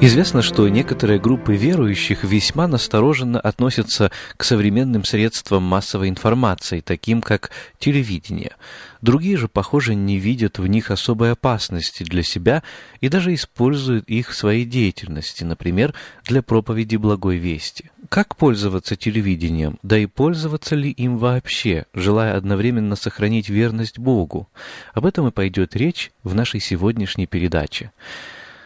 Известно, что некоторые группы верующих весьма настороженно относятся к современным средствам массовой информации, таким как телевидение. Другие же, похоже, не видят в них особой опасности для себя и даже используют их в своей деятельности, например, для проповеди благой вести. Как пользоваться телевидением, да и пользоваться ли им вообще, желая одновременно сохранить верность Богу? Об этом и пойдет речь в нашей сегодняшней передаче.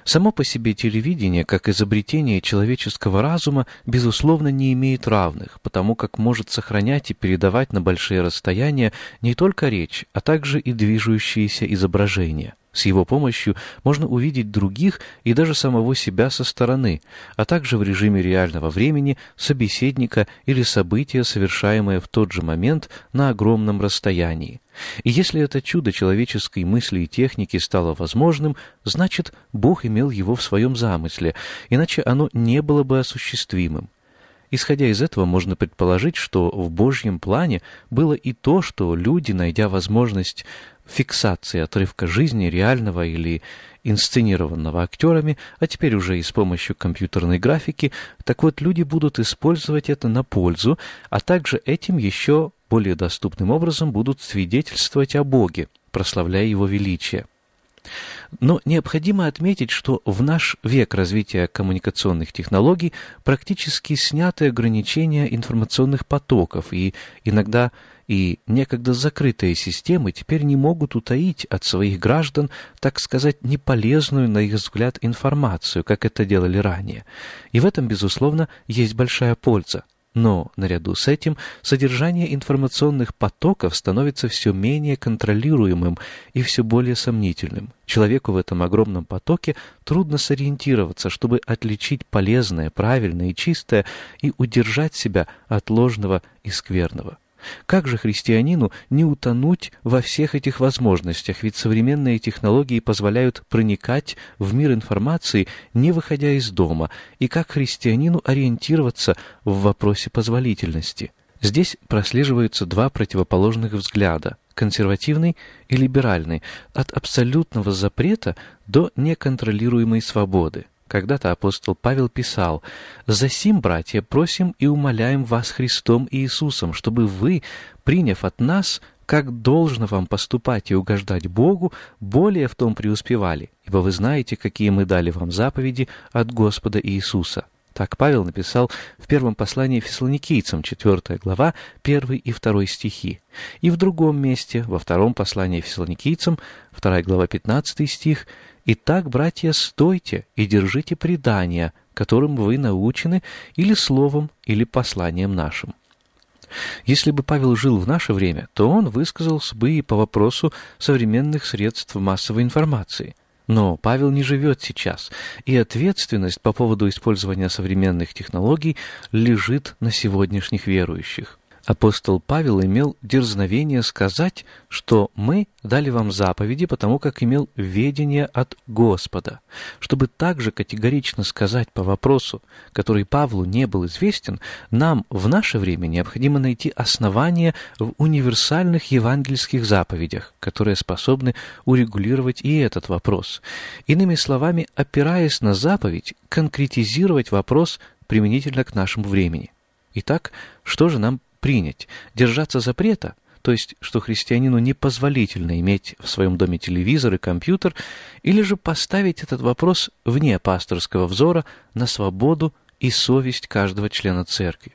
Само по себе телевидение, как изобретение человеческого разума, безусловно, не имеет равных, потому как может сохранять и передавать на большие расстояния не только речь, а также и движущиеся изображения. С его помощью можно увидеть других и даже самого себя со стороны, а также в режиме реального времени собеседника или события, совершаемое в тот же момент на огромном расстоянии. И если это чудо человеческой мысли и техники стало возможным, значит, Бог имел его в своем замысле, иначе оно не было бы осуществимым. Исходя из этого, можно предположить, что в Божьем плане было и то, что люди, найдя возможность фиксации отрывка жизни реального или инсценированного актерами, а теперь уже и с помощью компьютерной графики, так вот люди будут использовать это на пользу, а также этим еще более доступным образом будут свидетельствовать о Боге, прославляя Его величие. Но необходимо отметить, что в наш век развития коммуникационных технологий практически сняты ограничения информационных потоков, и иногда и некогда закрытые системы теперь не могут утаить от своих граждан, так сказать, неполезную, на их взгляд, информацию, как это делали ранее. И в этом, безусловно, есть большая польза. Но, наряду с этим, содержание информационных потоков становится все менее контролируемым и все более сомнительным. Человеку в этом огромном потоке трудно сориентироваться, чтобы отличить полезное, правильное и чистое и удержать себя от ложного и скверного. Как же христианину не утонуть во всех этих возможностях, ведь современные технологии позволяют проникать в мир информации, не выходя из дома, и как христианину ориентироваться в вопросе позволительности? Здесь прослеживаются два противоположных взгляда – консервативный и либеральный, от абсолютного запрета до неконтролируемой свободы. Когда-то апостол Павел писал, «Засим, братья, просим и умоляем вас Христом и Иисусом, чтобы вы, приняв от нас, как должно вам поступать и угождать Богу, более в том преуспевали, ибо вы знаете, какие мы дали вам заповеди от Господа Иисуса». Так Павел написал в первом послании фессалоникийцам, 4 глава, 1 и 2 стихи. И в другом месте, во втором послании фессалоникийцам, 2 глава, 15 стих, Итак, братья, стойте и держите предания, которым вы научены или словом, или посланием нашим. Если бы Павел жил в наше время, то он высказался бы и по вопросу современных средств массовой информации. Но Павел не живет сейчас, и ответственность по поводу использования современных технологий лежит на сегодняшних верующих. Апостол Павел имел дерзновение сказать, что мы дали вам заповеди, потому как имел ведение от Господа. Чтобы также категорично сказать по вопросу, который Павлу не был известен, нам в наше время необходимо найти основания в универсальных евангельских заповедях, которые способны урегулировать и этот вопрос. Иными словами, опираясь на заповедь, конкретизировать вопрос применительно к нашему времени. Итак, что же нам принять, держаться запрета, то есть, что христианину непозволительно иметь в своем доме телевизор и компьютер, или же поставить этот вопрос вне пасторского взора на свободу и совесть каждого члена церкви.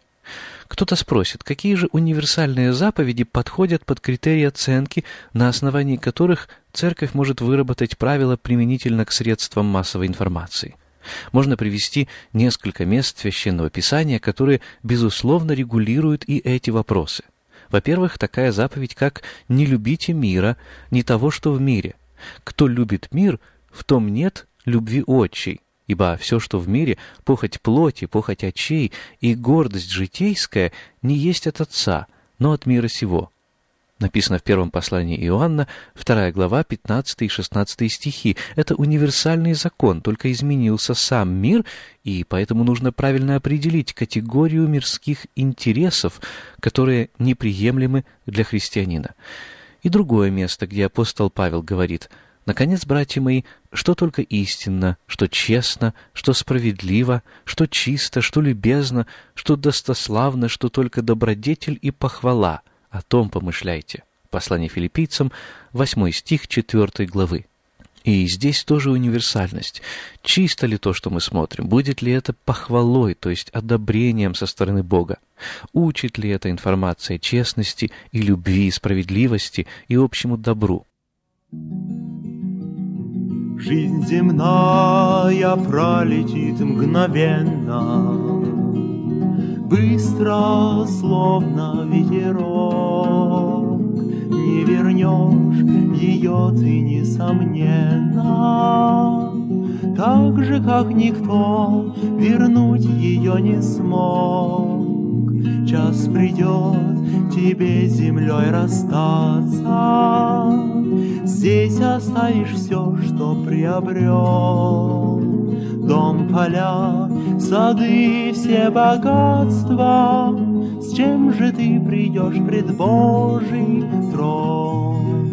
Кто-то спросит, какие же универсальные заповеди подходят под критерии оценки, на основании которых церковь может выработать правила применительно к средствам массовой информации – можно привести несколько мест Священного Писания, которые, безусловно, регулируют и эти вопросы. Во-первых, такая заповедь, как «не любите мира, не того, что в мире». Кто любит мир, в том нет любви отчей, ибо все, что в мире, похоть плоти, похоть очей и гордость житейская, не есть от Отца, но от мира сего написано в первом послании Иоанна, 2 глава, 15 и 16 стихи. Это универсальный закон, только изменился сам мир, и поэтому нужно правильно определить категорию мирских интересов, которые неприемлемы для христианина. И другое место, где апостол Павел говорит «Наконец, братья мои, что только истинно, что честно, что справедливо, что чисто, что любезно, что достославно, что только добродетель и похвала» о том помышляйте. Послание филиппийцам, 8 стих 4 главы. И здесь тоже универсальность. Чисто ли то, что мы смотрим? Будет ли это похвалой, то есть одобрением со стороны Бога? Учит ли эта информация честности и любви, справедливости и общему добру? Жизнь земная пролетит мгновенно, Быстро, словно ветерок, Не вернешь ее ты, несомненно, Так же, как никто вернуть ее не смог. Час придет тебе землей расстаться, Здесь оставишь все, что приобрел. Дом, поля, сады, все богатства, С чем же ты придешь пред Божий трон?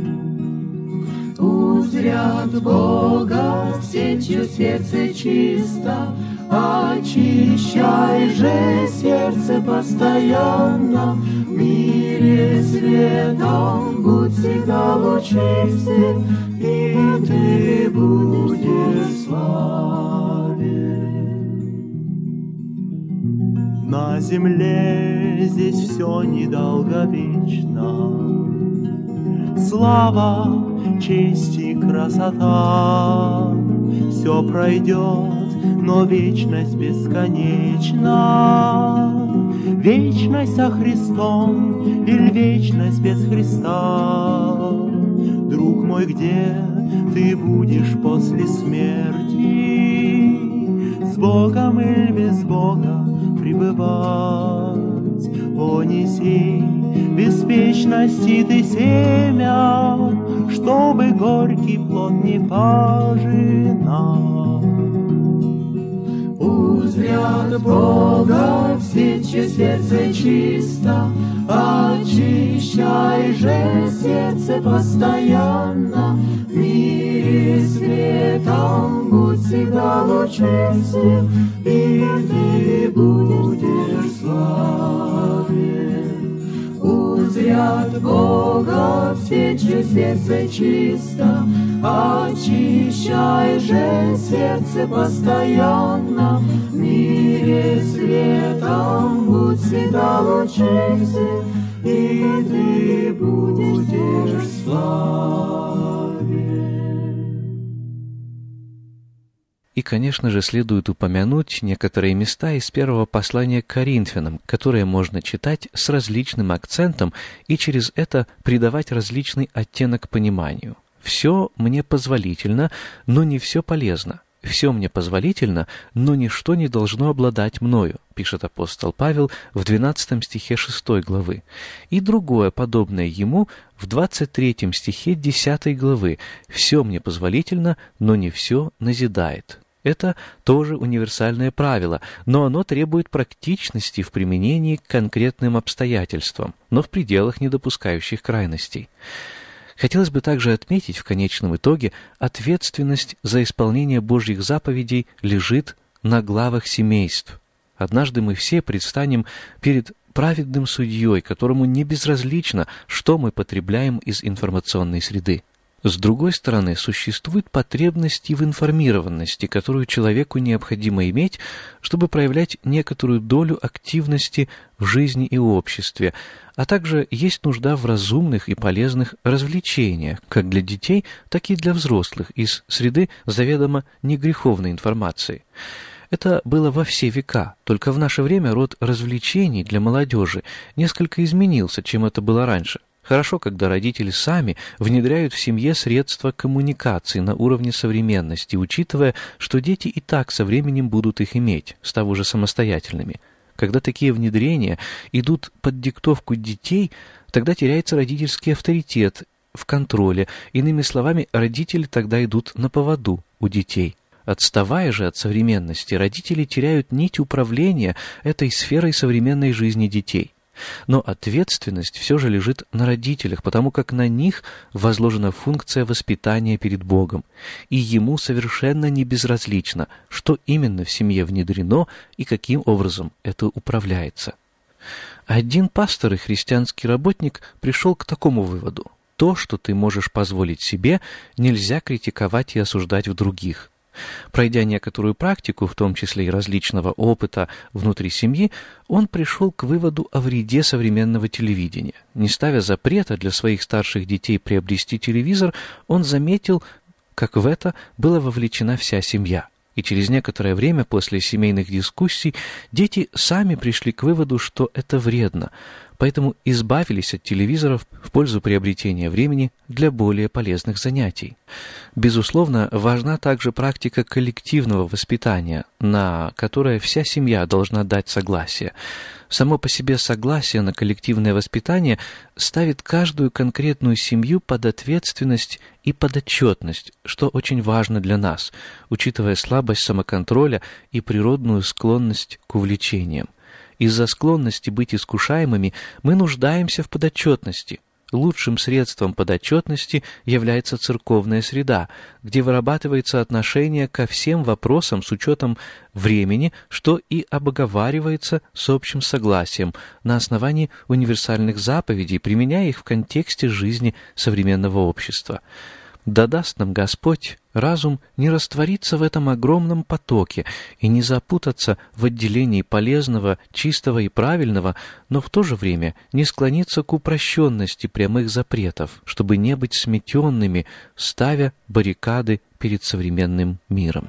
Узрят Бога все, чье сердце чисто, Очищай же сердце постоянно, В мире светом будь всегда лучистый, И ты На земле здесь все недолговечно, Слава, честь и красота, Все пройдет, но вечность бесконечна. Вечность со Христом или вечность без Христа? Друг мой, где ты будешь после смерти? С Богом или без Бога пребывать? О, неси беспечности ты семя, Чтобы горький плод не пожинал узрят Бога все, чье сердце чисто, очищай же сердце постоянно, всегда лучистым, и ты будешь славен. Узрят Бога все, чье сердце чисто, Очищай же сердце постоянно, В мире светом будь всегда лучистый, И ты будешь И, конечно же, следует упомянуть некоторые места из первого послания к Коринфянам, которые можно читать с различным акцентом и через это придавать различный оттенок пониманию. Все мне позволительно, но не все полезно. «все мне позволительно, но ничто не должно обладать мною», пишет апостол Павел в 12 стихе 6 главы. И другое, подобное ему, в 23 стихе 10 главы «все мне позволительно, но не все назидает». Это тоже универсальное правило, но оно требует практичности в применении к конкретным обстоятельствам, но в пределах не допускающих крайностей. Хотелось бы также отметить в конечном итоге, ответственность за исполнение Божьих заповедей лежит на главах семейств. Однажды мы все предстанем перед праведным судьей, которому не безразлично, что мы потребляем из информационной среды. С другой стороны, существует потребность и в информированности, которую человеку необходимо иметь, чтобы проявлять некоторую долю активности в жизни и обществе, а также есть нужда в разумных и полезных развлечениях, как для детей, так и для взрослых, из среды заведомо негреховной информации. Это было во все века, только в наше время род развлечений для молодежи несколько изменился, чем это было раньше. Хорошо, когда родители сами внедряют в семье средства коммуникации на уровне современности, учитывая, что дети и так со временем будут их иметь, став уже самостоятельными. Когда такие внедрения идут под диктовку детей, тогда теряется родительский авторитет в контроле. Иными словами, родители тогда идут на поводу у детей. Отставая же от современности, родители теряют нить управления этой сферой современной жизни детей. Но ответственность все же лежит на родителях, потому как на них возложена функция воспитания перед Богом, и ему совершенно не безразлично, что именно в семье внедрено и каким образом это управляется. Один пастор и христианский работник пришел к такому выводу. То, что ты можешь позволить себе, нельзя критиковать и осуждать в других. Пройдя некоторую практику, в том числе и различного опыта внутри семьи, он пришел к выводу о вреде современного телевидения. Не ставя запрета для своих старших детей приобрести телевизор, он заметил, как в это была вовлечена вся семья. И через некоторое время после семейных дискуссий дети сами пришли к выводу, что это вредно, поэтому избавились от телевизоров в пользу приобретения времени для более полезных занятий. Безусловно, важна также практика коллективного воспитания, на которое вся семья должна дать согласие. Само по себе согласие на коллективное воспитание ставит каждую конкретную семью под ответственность и подотчетность, что очень важно для нас, учитывая слабость самоконтроля и природную склонность к увлечениям. Из-за склонности быть искушаемыми мы нуждаемся в подотчетности. Лучшим средством подотчетности является церковная среда, где вырабатывается отношение ко всем вопросам с учетом времени, что и обоговаривается с общим согласием на основании универсальных заповедей, применяя их в контексте жизни современного общества. Да даст нам Господь разум не раствориться в этом огромном потоке и не запутаться в отделении полезного, чистого и правильного, но в то же время не склониться к упрощенности прямых запретов, чтобы не быть сметенными, ставя баррикады перед современным миром.